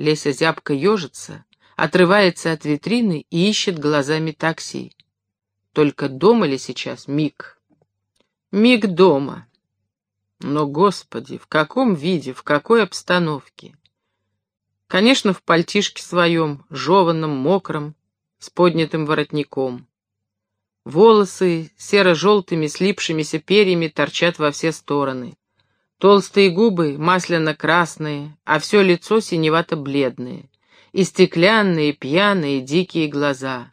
Леся зябко ежится, отрывается от витрины и ищет глазами такси. Только дома ли сейчас Миг? Миг дома. Но, Господи, в каком виде, в какой обстановке? Конечно, в пальтишке своем, жеванном, мокром, с поднятым воротником. Волосы серо-желтыми слипшимися перьями торчат во все стороны. Толстые губы масляно-красные, а все лицо синевато-бледное. И стеклянные, пьяные, дикие глаза.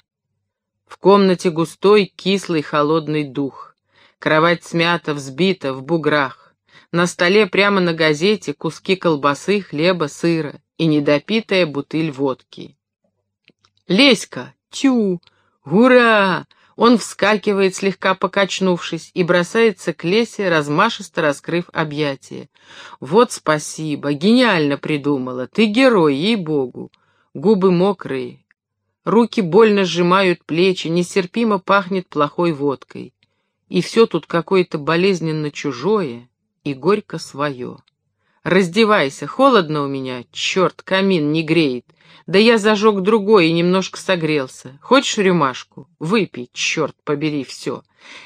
В комнате густой, кислый, холодный дух. Кровать смята, взбита, в буграх. На столе прямо на газете куски колбасы, хлеба, сыра и недопитая бутыль водки. «Леська! Тю! Ура!» Он вскакивает, слегка покачнувшись, и бросается к Лесе, размашисто раскрыв объятия. «Вот спасибо! Гениально придумала! Ты герой, ей-богу!» Губы мокрые, руки больно сжимают плечи, нестерпимо пахнет плохой водкой. И все тут какое-то болезненно чужое и горько свое. «Раздевайся, холодно у меня, черт, камин не греет. Да я зажег другой и немножко согрелся. Хочешь рюмашку? Выпей, черт побери, все».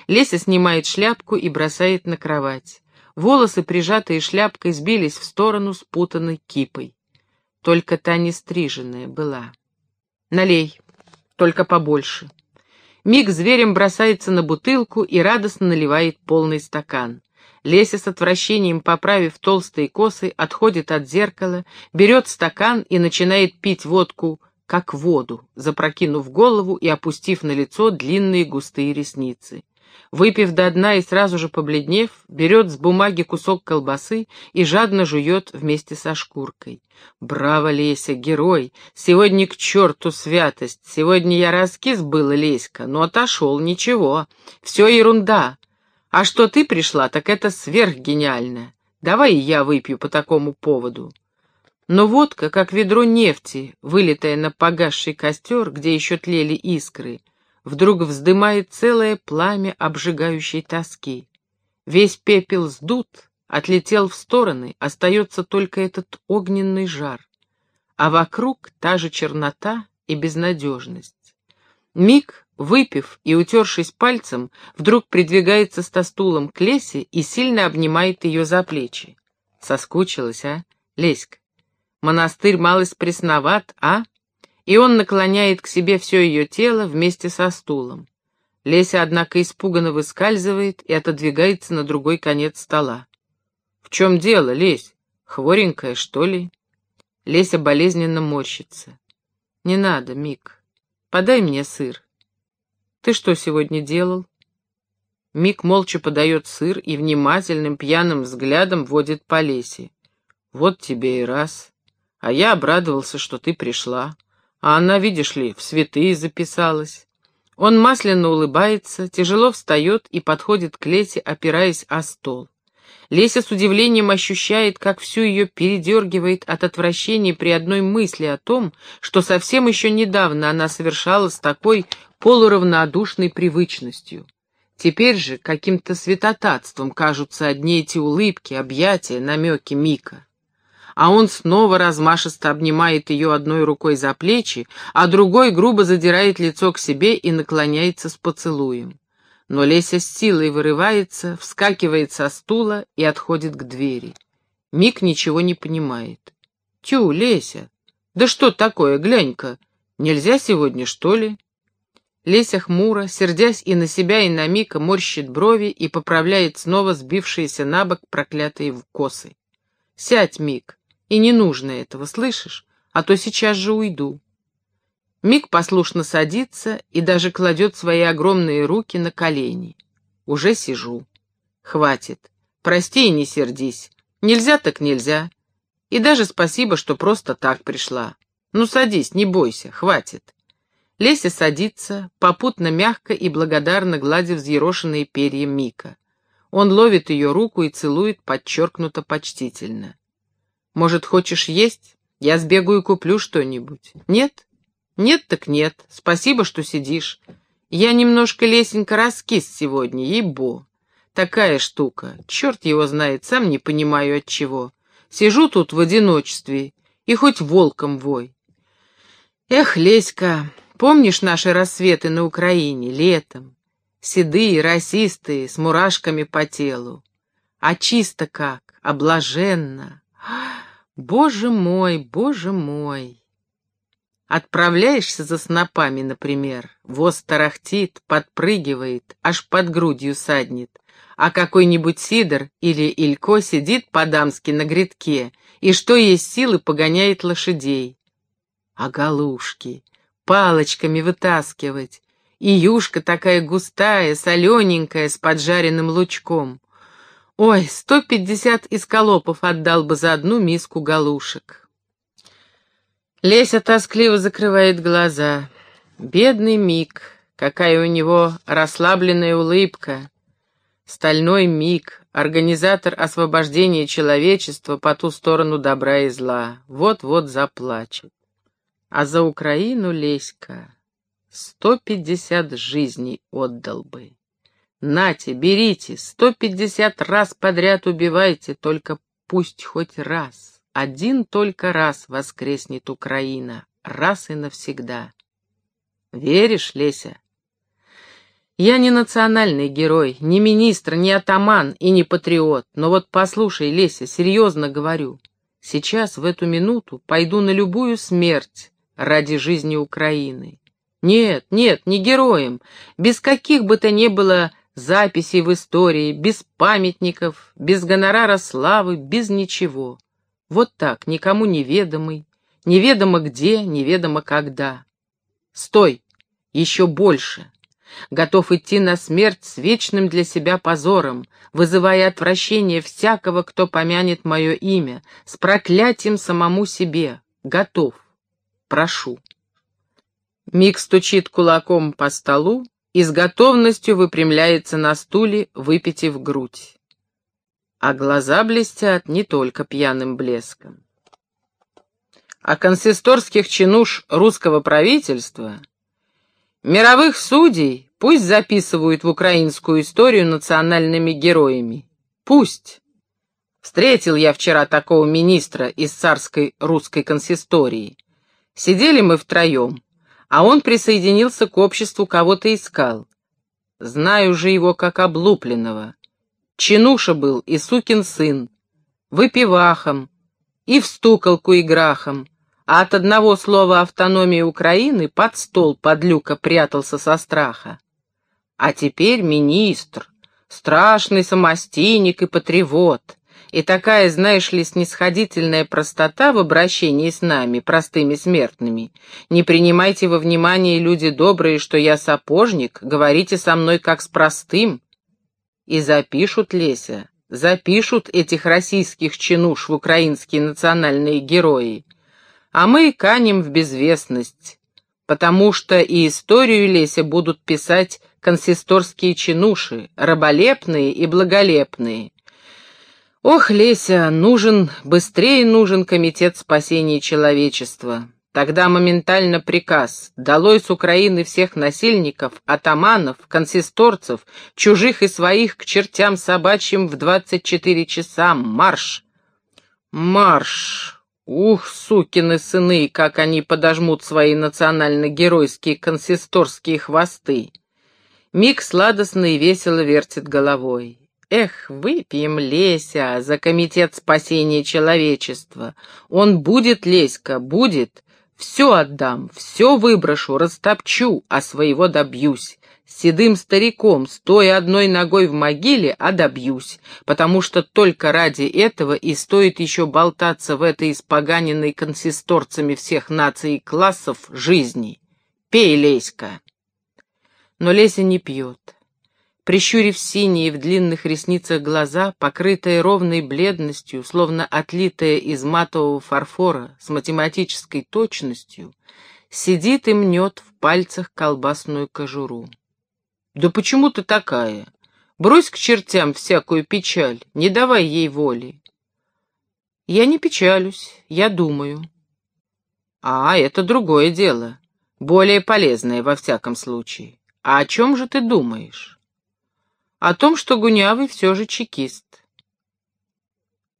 Леся снимает шляпку и бросает на кровать. Волосы, прижатые шляпкой, сбились в сторону спутанной кипой. Только та не стриженная была. «Налей, только побольше». Миг зверем бросается на бутылку и радостно наливает полный стакан. Леся с отвращением, поправив толстые косы, отходит от зеркала, берет стакан и начинает пить водку, как воду, запрокинув голову и опустив на лицо длинные густые ресницы. Выпив до дна и сразу же побледнев, берет с бумаги кусок колбасы и жадно жует вместе со шкуркой. «Браво, Леся, герой! Сегодня к черту святость! Сегодня я раскис был, Леська, но отошел, ничего. Все ерунда. А что ты пришла, так это сверхгениально. Давай я выпью по такому поводу. Но водка, как ведро нефти, вылитая на погасший костер, где еще тлели искры, вдруг вздымает целое пламя обжигающей тоски. Весь пепел сдут, отлетел в стороны, остается только этот огненный жар. А вокруг та же чернота и безнадежность. Миг, выпив и утершись пальцем, вдруг придвигается со стулом к Лесе и сильно обнимает ее за плечи. Соскучилась, а, Леська? Монастырь малость пресноват, а? И он наклоняет к себе все ее тело вместе со стулом. Леся, однако, испуганно выскальзывает и отодвигается на другой конец стола. «В чем дело, Лесь? Хворенькая, что ли?» Леся болезненно морщится. «Не надо, Мик. Подай мне сыр. Ты что сегодня делал? Мик молча подает сыр и внимательным пьяным взглядом водит по лесе. Вот тебе и раз. А я обрадовался, что ты пришла. А она, видишь ли, в святые записалась. Он масляно улыбается, тяжело встает и подходит к Лесе, опираясь о стол. Леся с удивлением ощущает, как всю ее передергивает от отвращения при одной мысли о том, что совсем еще недавно она совершала с такой полуравнодушной привычностью. Теперь же каким-то святотатством кажутся одни эти улыбки, объятия, намеки Мика. А он снова размашисто обнимает ее одной рукой за плечи, а другой грубо задирает лицо к себе и наклоняется с поцелуем. Но Леся с силой вырывается, вскакивает со стула и отходит к двери. Мик ничего не понимает. «Тю, Леся! Да что такое, глянь-ка! Нельзя сегодня, что ли?» Леся хмуро, сердясь и на себя, и на Мика, морщит брови и поправляет снова сбившиеся на бок проклятые косы. «Сядь, Мик, и не нужно этого, слышишь? А то сейчас же уйду». Мик послушно садится и даже кладет свои огромные руки на колени. Уже сижу. Хватит. Прости и не сердись. Нельзя так нельзя. И даже спасибо, что просто так пришла. Ну садись, не бойся, хватит. Леся садится, попутно мягко и благодарно гладя взъерошенные перья Мика. Он ловит ее руку и целует подчеркнуто почтительно. «Может, хочешь есть? Я сбегаю и куплю что-нибудь. Нет? «Нет так нет. Спасибо, что сидишь. Я немножко лесенько раскис сегодня, ей-бо. Такая штука. Черт его знает, сам не понимаю от чего. Сижу тут в одиночестве, и хоть волком вой. Эх, Леська, помнишь наши рассветы на Украине летом? Седые, расистые, с мурашками по телу. А чисто как, облаженно. Боже мой, боже мой! Отправляешься за снопами, например, воз тарахтит, подпрыгивает, аж под грудью саднет, а какой-нибудь сидор или илько сидит по-дамски на грядке и что есть силы погоняет лошадей. А галушки палочками вытаскивать, и юшка такая густая, солененькая, с поджаренным лучком. Ой, сто пятьдесят исколопов отдал бы за одну миску галушек. Леся тоскливо закрывает глаза. Бедный Мик, какая у него расслабленная улыбка. Стальной Мик, организатор освобождения человечества по ту сторону добра и зла, вот-вот заплачет. А за Украину Леська сто пятьдесят жизней отдал бы. Нате, берите, сто пятьдесят раз подряд убивайте, только пусть хоть раз. Один только раз воскреснет Украина, раз и навсегда. Веришь, Леся? Я не национальный герой, не министр, не атаман и не патриот, но вот послушай, Леся, серьезно говорю, сейчас, в эту минуту, пойду на любую смерть ради жизни Украины. Нет, нет, не героем, без каких бы то ни было записей в истории, без памятников, без гонорара славы, без ничего. Вот так, никому неведомый, неведомо где, неведомо когда. Стой, еще больше. Готов идти на смерть с вечным для себя позором, вызывая отвращение всякого, кто помянет мое имя, с проклятием самому себе. Готов. Прошу. Мик стучит кулаком по столу и с готовностью выпрямляется на стуле, выпитив грудь а глаза блестят не только пьяным блеском. А консисторских чинуш русского правительства, мировых судей, пусть записывают в украинскую историю национальными героями. Пусть. Встретил я вчера такого министра из царской русской консистории. Сидели мы втроем, а он присоединился к обществу, кого-то искал. Знаю же его как облупленного. Чинуша был и сукин сын, выпивахом, и в стуколку играхом, а от одного слова автономии Украины под стол под люка прятался со страха. А теперь министр, страшный самостийник и патриот, и такая, знаешь ли, снисходительная простота в обращении с нами, простыми смертными. Не принимайте во внимание, люди добрые, что я сапожник, говорите со мной как с простым, и запишут, Леся, запишут этих российских чинуш в украинские национальные герои. А мы канем в безвестность, потому что и историю, Леся, будут писать консисторские чинуши, раболепные и благолепные. Ох, Леся, нужен, быстрее нужен комитет спасения человечества. Тогда моментально приказ «Долой с Украины всех насильников, атаманов, консисторцев, чужих и своих к чертям собачьим в двадцать четыре часа! Марш!» «Марш!» Ух, сукины сыны, как они подожмут свои национально-геройские консисторские хвосты. Миг сладостно и весело вертит головой. Эх, выпьем, Леся, за комитет спасения человечества. Он будет, Леська, будет. Все отдам, все выброшу, растопчу, а своего добьюсь. Седым стариком, стоя одной ногой в могиле, а добьюсь, потому что только ради этого и стоит еще болтаться в этой испоганенной консисторцами всех наций и классов жизни. Пей, Леська. Но Леся не пьет. Прищурив синие в длинных ресницах глаза, покрытая ровной бледностью, словно отлитая из матового фарфора с математической точностью, сидит и мнет в пальцах колбасную кожуру. «Да почему ты такая? Брось к чертям всякую печаль, не давай ей воли». «Я не печалюсь, я думаю». «А, это другое дело, более полезное во всяком случае. А о чем же ты думаешь?» О том, что Гунявый все же чекист.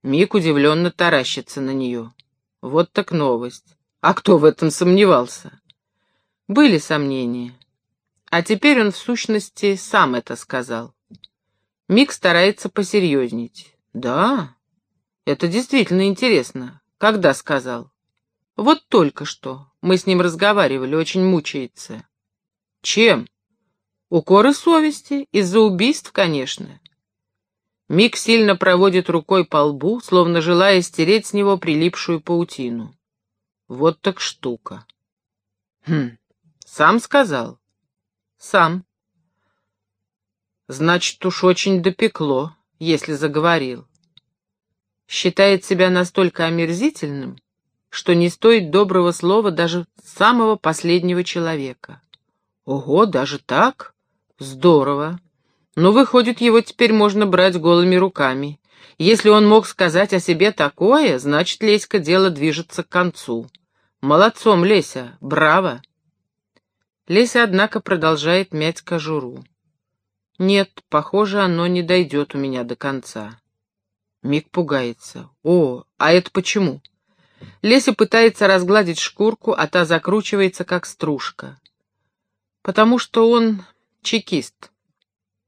Мик удивленно таращится на нее. Вот так новость. А кто в этом сомневался? Были сомнения. А теперь он, в сущности, сам это сказал. Мик старается посерьезнить. Да, это действительно интересно. Когда сказал? Вот только что. Мы с ним разговаривали, очень мучается. Чем? Укоры совести, из-за убийств, конечно. Мик сильно проводит рукой по лбу, словно желая стереть с него прилипшую паутину. Вот так штука. Хм, сам сказал? Сам. Значит, уж очень допекло, если заговорил. Считает себя настолько омерзительным, что не стоит доброго слова даже самого последнего человека. Ого, даже так? Здорово. Но, выходит, его теперь можно брать голыми руками. Если он мог сказать о себе такое, значит, Леська, дело движется к концу. Молодцом, Леся, браво. Леся, однако, продолжает мять кожуру. Нет, похоже, оно не дойдет у меня до конца. Миг пугается. О, а это почему? Леся пытается разгладить шкурку, а та закручивается, как стружка. Потому что он чекист.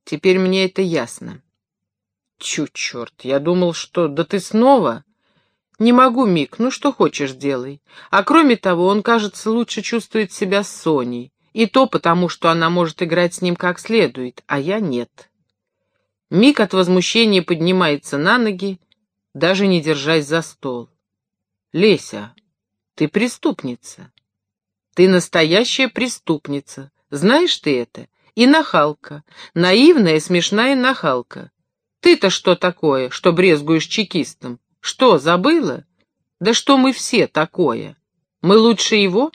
Теперь мне это ясно. Чу, черт, я думал, что... Да ты снова? Не могу, Мик, ну что хочешь, делай. А кроме того, он, кажется, лучше чувствует себя с Соней. И то потому, что она может играть с ним как следует, а я нет. Мик от возмущения поднимается на ноги, даже не держась за стол. «Леся, ты преступница. Ты настоящая преступница. Знаешь ты это? И нахалка. Наивная, смешная нахалка. Ты-то что такое, что брезгуешь чекистом? Что, забыла? Да что мы все такое? Мы лучше его?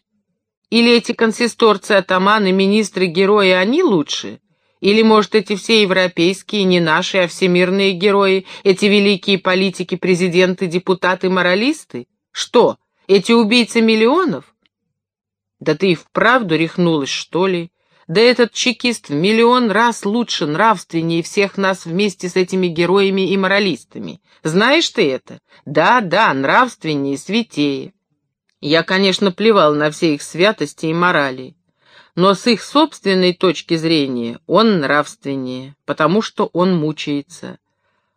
Или эти консисторцы, атаманы, министры, герои, они лучше? Или, может, эти все европейские, не наши, а всемирные герои, эти великие политики, президенты, депутаты, моралисты? Что, эти убийцы миллионов? Да ты и вправду рехнулась, что ли? Да этот чекист в миллион раз лучше, нравственнее всех нас вместе с этими героями и моралистами. Знаешь ты это? Да, да, нравственнее, святее. Я, конечно, плевал на все их святости и морали, но с их собственной точки зрения он нравственнее, потому что он мучается.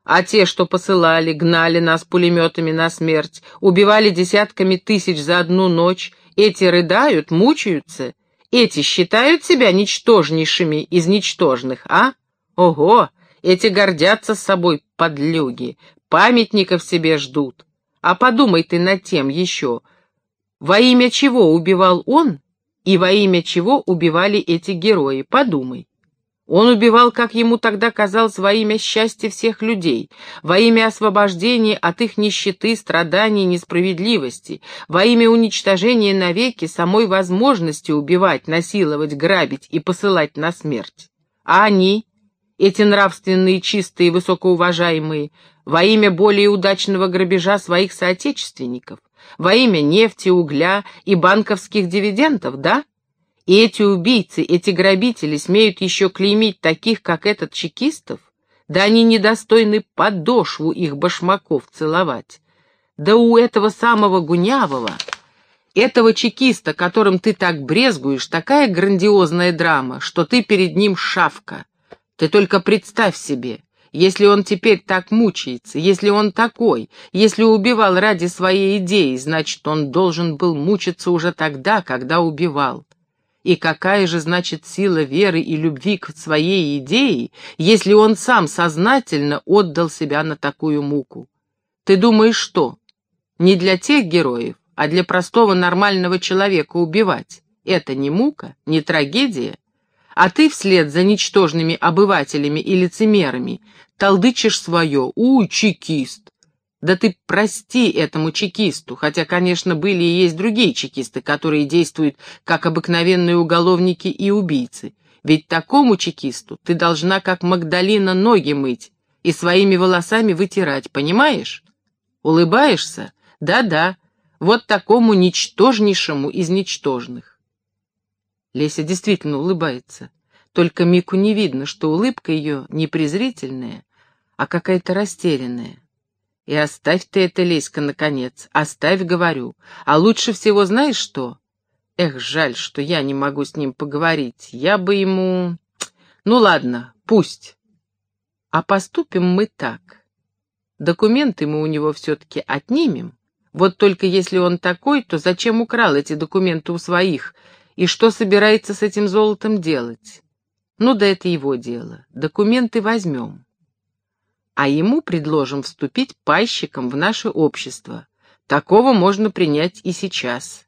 А те, что посылали, гнали нас пулеметами на смерть, убивали десятками тысяч за одну ночь, эти рыдают, мучаются эти считают себя ничтожнейшими из ничтожных, а? Ого, эти гордятся собой, подлюги, памятников себе ждут. А подумай ты над тем еще, во имя чего убивал он и во имя чего убивали эти герои, подумай. Он убивал, как ему тогда казалось, во имя счастья всех людей, во имя освобождения от их нищеты, страданий, несправедливости, во имя уничтожения навеки самой возможности убивать, насиловать, грабить и посылать на смерть. А они, эти нравственные, чистые, высокоуважаемые, во имя более удачного грабежа своих соотечественников, во имя нефти, угля и банковских дивидендов, да? И эти убийцы, эти грабители смеют еще клеймить таких, как этот чекистов? Да они недостойны подошву их башмаков целовать. Да у этого самого Гунявого, этого чекиста, которым ты так брезгуешь, такая грандиозная драма, что ты перед ним шавка. Ты только представь себе, если он теперь так мучается, если он такой, если убивал ради своей идеи, значит, он должен был мучиться уже тогда, когда убивал. И какая же, значит, сила веры и любви к своей идее, если он сам сознательно отдал себя на такую муку? Ты думаешь, что? Не для тех героев, а для простого нормального человека убивать. Это не мука, не трагедия. А ты вслед за ничтожными обывателями и лицемерами толдычишь свое «Уй, чекист!» Да ты прости этому чекисту, хотя, конечно, были и есть другие чекисты, которые действуют как обыкновенные уголовники и убийцы. Ведь такому чекисту ты должна, как Магдалина, ноги мыть и своими волосами вытирать, понимаешь? Улыбаешься? Да-да, вот такому ничтожнейшему из ничтожных. Леся действительно улыбается, только Мику не видно, что улыбка ее не презрительная, а какая-то растерянная. И оставь ты это, Леська, наконец, оставь, говорю. А лучше всего знаешь что? Эх, жаль, что я не могу с ним поговорить. Я бы ему... Ну ладно, пусть. А поступим мы так. Документы мы у него все-таки отнимем. Вот только если он такой, то зачем украл эти документы у своих? И что собирается с этим золотом делать? Ну да это его дело. Документы возьмем. А ему предложим вступить пайщиком в наше общество. Такого можно принять и сейчас.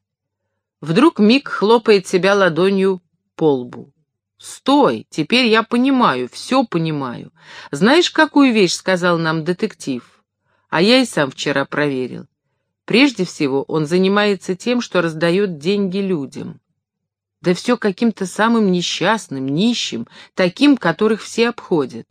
Вдруг Мик хлопает себя ладонью по лбу. «Стой! Теперь я понимаю, все понимаю. Знаешь, какую вещь сказал нам детектив? А я и сам вчера проверил. Прежде всего, он занимается тем, что раздает деньги людям. Да все каким-то самым несчастным, нищим, таким, которых все обходят.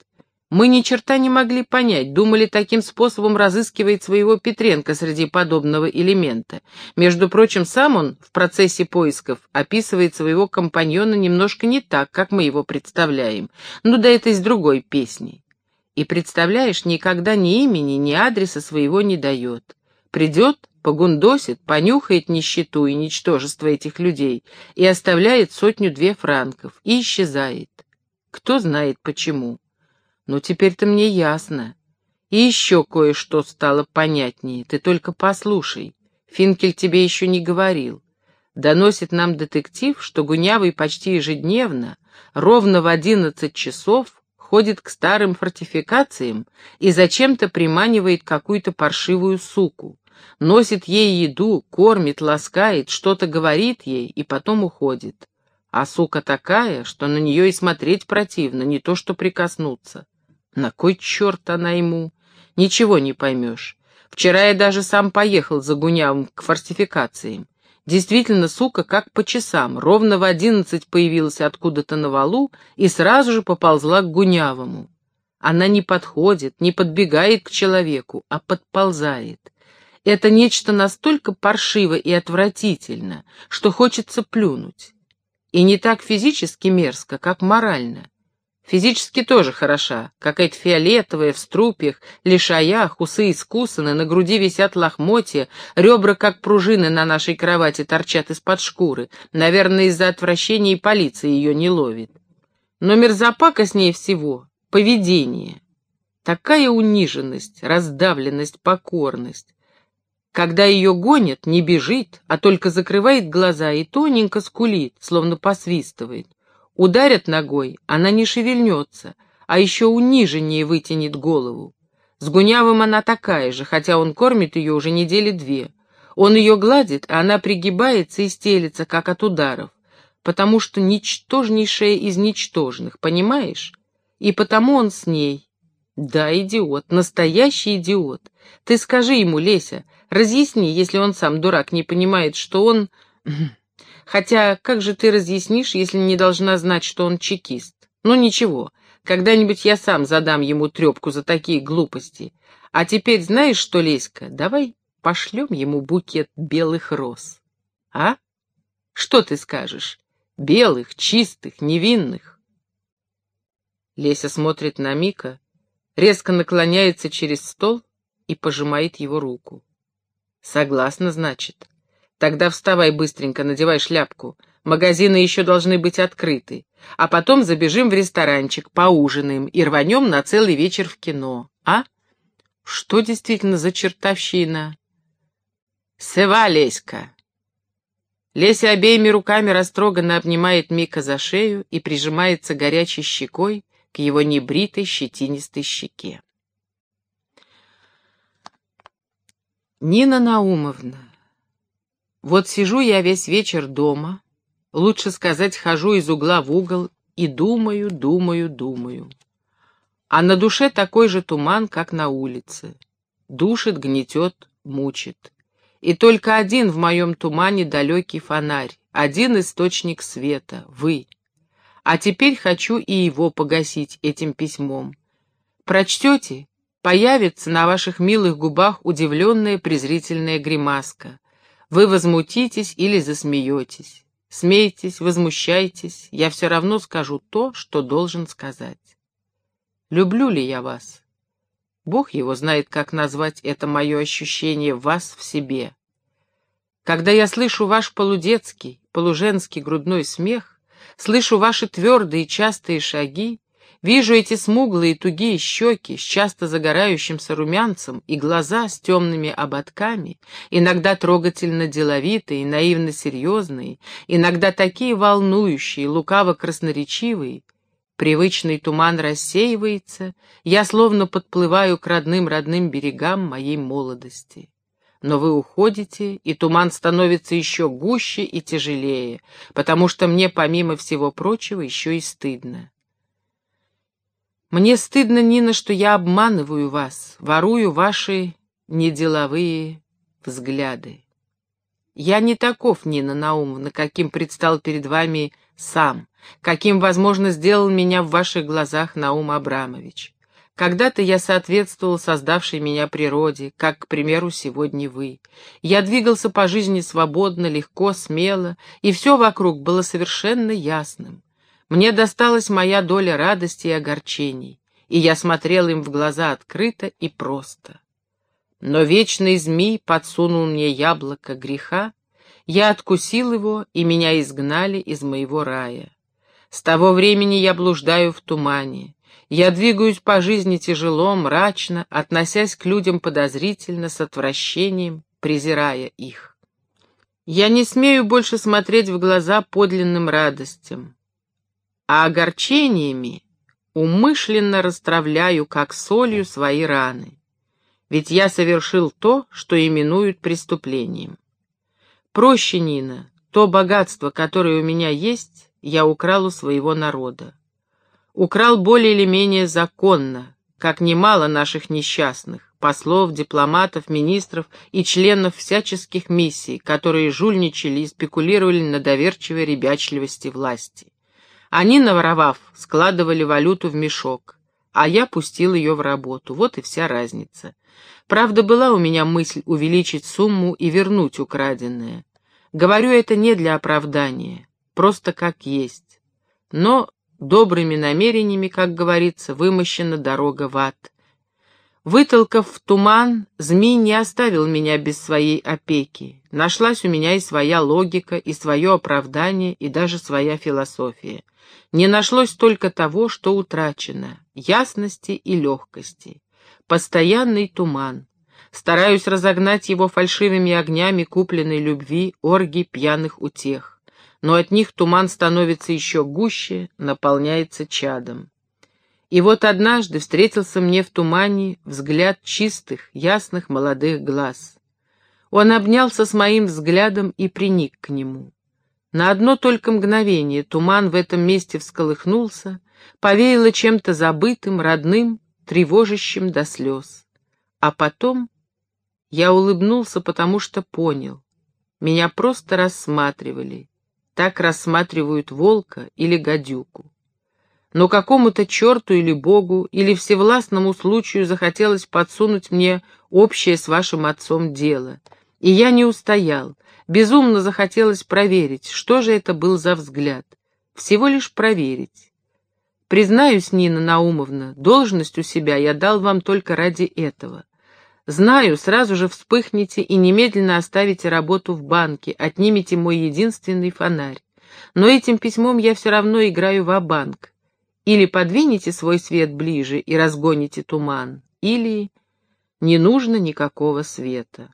Мы ни черта не могли понять, думали, таким способом разыскивает своего Петренко среди подобного элемента. Между прочим, сам он в процессе поисков описывает своего компаньона немножко не так, как мы его представляем. Ну да это из другой песни. И представляешь, никогда ни имени, ни адреса своего не дает. Придет, погундосит, понюхает нищету и ничтожество этих людей и оставляет сотню-две франков и исчезает. Кто знает почему. Ну, теперь-то мне ясно. И еще кое-что стало понятнее. Ты только послушай. Финкель тебе еще не говорил. Доносит нам детектив, что Гунявый почти ежедневно, ровно в одиннадцать часов, ходит к старым фортификациям и зачем-то приманивает какую-то паршивую суку. Носит ей еду, кормит, ласкает, что-то говорит ей и потом уходит. А сука такая, что на нее и смотреть противно, не то что прикоснуться. На кой черт она ему? Ничего не поймешь. Вчера я даже сам поехал за Гунявым к фортификациям. Действительно, сука, как по часам, ровно в одиннадцать появилась откуда-то на валу и сразу же поползла к Гунявому. Она не подходит, не подбегает к человеку, а подползает. Это нечто настолько паршиво и отвратительно, что хочется плюнуть. И не так физически мерзко, как морально. Физически тоже хороша, какая-то фиолетовая, в струпьях, лишаях, усы искусаны, на груди висят лохмотья, ребра, как пружины на нашей кровати, торчат из-под шкуры. Наверное, из-за отвращения и полиция ее не ловит. Но мерзопака с ней всего — поведение. Такая униженность, раздавленность, покорность. Когда ее гонят, не бежит, а только закрывает глаза и тоненько скулит, словно посвистывает. Ударят ногой, она не шевельнется, а еще униженнее вытянет голову. С Гунявым она такая же, хотя он кормит ее уже недели две. Он ее гладит, а она пригибается и стелится, как от ударов, потому что ничтожнейшая из ничтожных, понимаешь? И потому он с ней. Да, идиот, настоящий идиот. Ты скажи ему, Леся, разъясни, если он сам дурак не понимает, что он... Хотя, как же ты разъяснишь, если не должна знать, что он чекист? Ну ничего, когда-нибудь я сам задам ему трепку за такие глупости. А теперь знаешь что, Леська, давай пошлем ему букет белых роз. А? Что ты скажешь? Белых, чистых, невинных. Леся смотрит на Мика, резко наклоняется через стол и пожимает его руку. Согласна, значит. Тогда вставай быстренько, надевай шляпку. Магазины еще должны быть открыты. А потом забежим в ресторанчик, поужинаем и рванем на целый вечер в кино. А? Что действительно за чертовщина? Сева, Леська! Леся обеими руками растроганно обнимает Мика за шею и прижимается горячей щекой к его небритой щетинистой щеке. Нина Наумовна, вот сижу я весь вечер дома, лучше сказать, хожу из угла в угол и думаю, думаю, думаю. А на душе такой же туман, как на улице. Душит, гнетет, мучит. И только один в моем тумане далекий фонарь, один источник света — вы. А теперь хочу и его погасить этим письмом. Прочтете, появится на ваших милых губах удивленная презрительная гримаска. Вы возмутитесь или засмеетесь. Смейтесь, возмущайтесь, я все равно скажу то, что должен сказать. Люблю ли я вас? Бог его знает, как назвать это мое ощущение вас в себе. Когда я слышу ваш полудетский, полуженский грудной смех, слышу ваши твердые частые шаги, вижу эти смуглые тугие щеки с часто загорающимся румянцем и глаза с темными ободками, иногда трогательно деловитые, наивно серьезные, иногда такие волнующие, лукаво красноречивые, Привычный туман рассеивается, я словно подплываю к родным-родным берегам моей молодости. Но вы уходите, и туман становится еще гуще и тяжелее, потому что мне, помимо всего прочего, еще и стыдно. Мне стыдно, Нина, что я обманываю вас, ворую ваши неделовые взгляды. Я не таков, Нина Наумовна, каким предстал перед вами сам каким, возможно, сделал меня в ваших глазах Наум Абрамович. Когда-то я соответствовал создавшей меня природе, как, к примеру, сегодня вы. Я двигался по жизни свободно, легко, смело, и все вокруг было совершенно ясным. Мне досталась моя доля радости и огорчений, и я смотрел им в глаза открыто и просто. Но вечный змей подсунул мне яблоко греха, я откусил его, и меня изгнали из моего рая. С того времени я блуждаю в тумане. Я двигаюсь по жизни тяжело, мрачно, относясь к людям подозрительно, с отвращением, презирая их. Я не смею больше смотреть в глаза подлинным радостям, а огорчениями умышленно расстравляю, как солью, свои раны. Ведь я совершил то, что именуют преступлением. Проще, Нина, то богатство, которое у меня есть, я украл у своего народа. Украл более или менее законно, как немало наших несчастных, послов, дипломатов, министров и членов всяческих миссий, которые жульничали и спекулировали на доверчивой ребячливости власти. Они, наворовав, складывали валюту в мешок, а я пустил ее в работу. Вот и вся разница. Правда, была у меня мысль увеличить сумму и вернуть украденное. Говорю это не для оправдания просто как есть. Но добрыми намерениями, как говорится, вымощена дорога в ад. Вытолкав в туман, змей не оставил меня без своей опеки. Нашлась у меня и своя логика, и свое оправдание, и даже своя философия. Не нашлось только того, что утрачено — ясности и легкости. Постоянный туман. Стараюсь разогнать его фальшивыми огнями купленной любви, орги пьяных утех но от них туман становится еще гуще, наполняется чадом. И вот однажды встретился мне в тумане взгляд чистых, ясных молодых глаз. Он обнялся с моим взглядом и приник к нему. На одно только мгновение туман в этом месте всколыхнулся, повеяло чем-то забытым, родным, тревожащим до слез. А потом я улыбнулся, потому что понял. Меня просто рассматривали, так рассматривают волка или гадюку. Но какому-то черту или богу, или всевластному случаю захотелось подсунуть мне общее с вашим отцом дело. И я не устоял. Безумно захотелось проверить, что же это был за взгляд. Всего лишь проверить. Признаюсь, Нина Наумовна, должность у себя я дал вам только ради этого. Знаю, сразу же вспыхнете и немедленно оставите работу в банке, отнимете мой единственный фонарь. Но этим письмом я все равно играю в банк Или подвинете свой свет ближе и разгоните туман, или не нужно никакого света.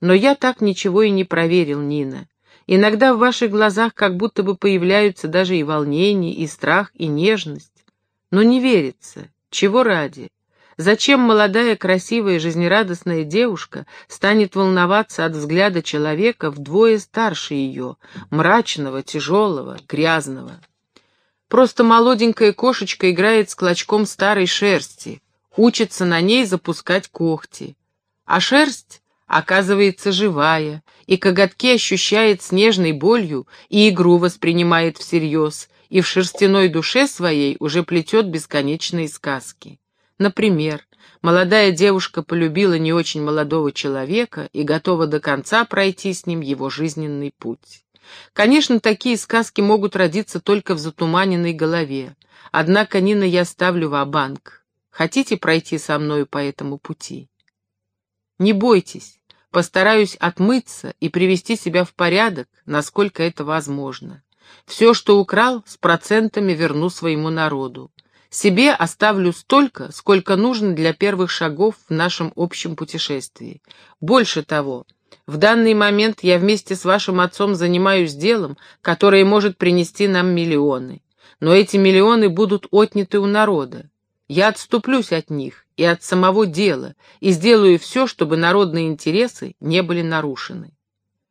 Но я так ничего и не проверил, Нина. Иногда в ваших глазах как будто бы появляются даже и волнение, и страх, и нежность. Но не верится. Чего ради? Зачем молодая, красивая, жизнерадостная девушка станет волноваться от взгляда человека вдвое старше ее, мрачного, тяжелого, грязного? Просто молоденькая кошечка играет с клочком старой шерсти, учится на ней запускать когти. А шерсть оказывается живая, и коготки ощущает с нежной болью, и игру воспринимает всерьез, и в шерстяной душе своей уже плетет бесконечные сказки. Например, молодая девушка полюбила не очень молодого человека и готова до конца пройти с ним его жизненный путь. Конечно, такие сказки могут родиться только в затуманенной голове. Однако, Нина, я ставлю в банк Хотите пройти со мною по этому пути? Не бойтесь, постараюсь отмыться и привести себя в порядок, насколько это возможно. Все, что украл, с процентами верну своему народу. Себе оставлю столько, сколько нужно для первых шагов в нашем общем путешествии. Больше того, в данный момент я вместе с вашим отцом занимаюсь делом, которое может принести нам миллионы. Но эти миллионы будут отняты у народа. Я отступлюсь от них и от самого дела и сделаю все, чтобы народные интересы не были нарушены.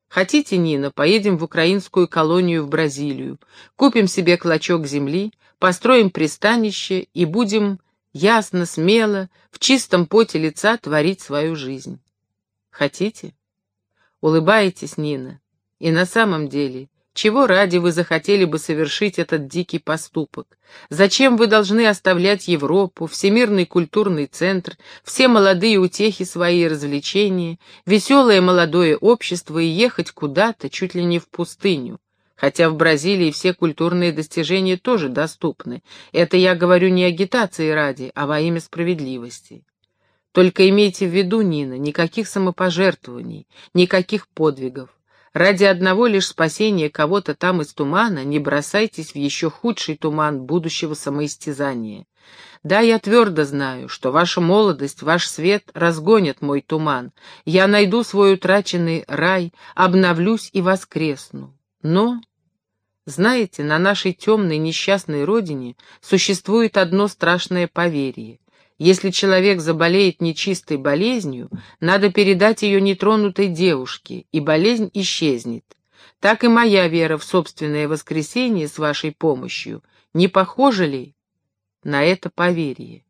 Хотите, Нина, поедем в украинскую колонию в Бразилию, купим себе клочок земли, построим пристанище и будем ясно, смело, в чистом поте лица творить свою жизнь. Хотите? Улыбаетесь, Нина. И на самом деле, чего ради вы захотели бы совершить этот дикий поступок? Зачем вы должны оставлять Европу, Всемирный культурный центр, все молодые утехи свои развлечения, веселое молодое общество и ехать куда-то, чуть ли не в пустыню? Хотя в Бразилии все культурные достижения тоже доступны. Это я говорю не агитации ради, а во имя справедливости. Только имейте в виду, Нина, никаких самопожертвований, никаких подвигов. Ради одного лишь спасения кого-то там из тумана не бросайтесь в еще худший туман будущего самоистязания. Да, я твердо знаю, что ваша молодость, ваш свет разгонят мой туман. Я найду свой утраченный рай, обновлюсь и воскресну. Но, знаете, на нашей темной несчастной родине существует одно страшное поверье. Если человек заболеет нечистой болезнью, надо передать ее нетронутой девушке, и болезнь исчезнет. Так и моя вера в собственное воскресение с вашей помощью не похожа ли на это поверье?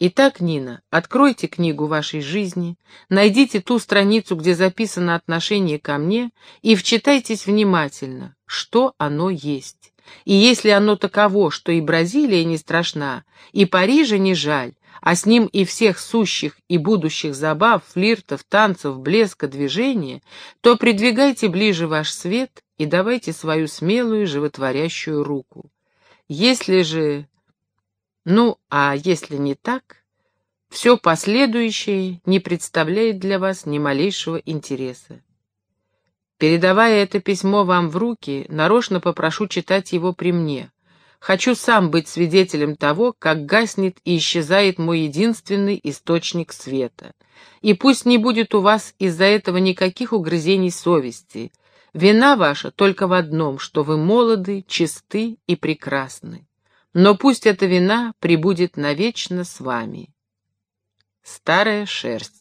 Итак, Нина, откройте книгу вашей жизни, найдите ту страницу, где записано отношение ко мне, и вчитайтесь внимательно, что оно есть. И если оно таково, что и Бразилия не страшна, и Парижа не жаль, а с ним и всех сущих и будущих забав, флиртов, танцев, блеска, движения, то придвигайте ближе ваш свет и давайте свою смелую животворящую руку. Если же ну, а если не так, все последующее не представляет для вас ни малейшего интереса. Передавая это письмо вам в руки, нарочно попрошу читать его при мне. Хочу сам быть свидетелем того, как гаснет и исчезает мой единственный источник света. И пусть не будет у вас из-за этого никаких угрызений совести. Вина ваша только в одном, что вы молоды, чисты и прекрасны но пусть эта вина прибудет навечно с вами. Старая шерсть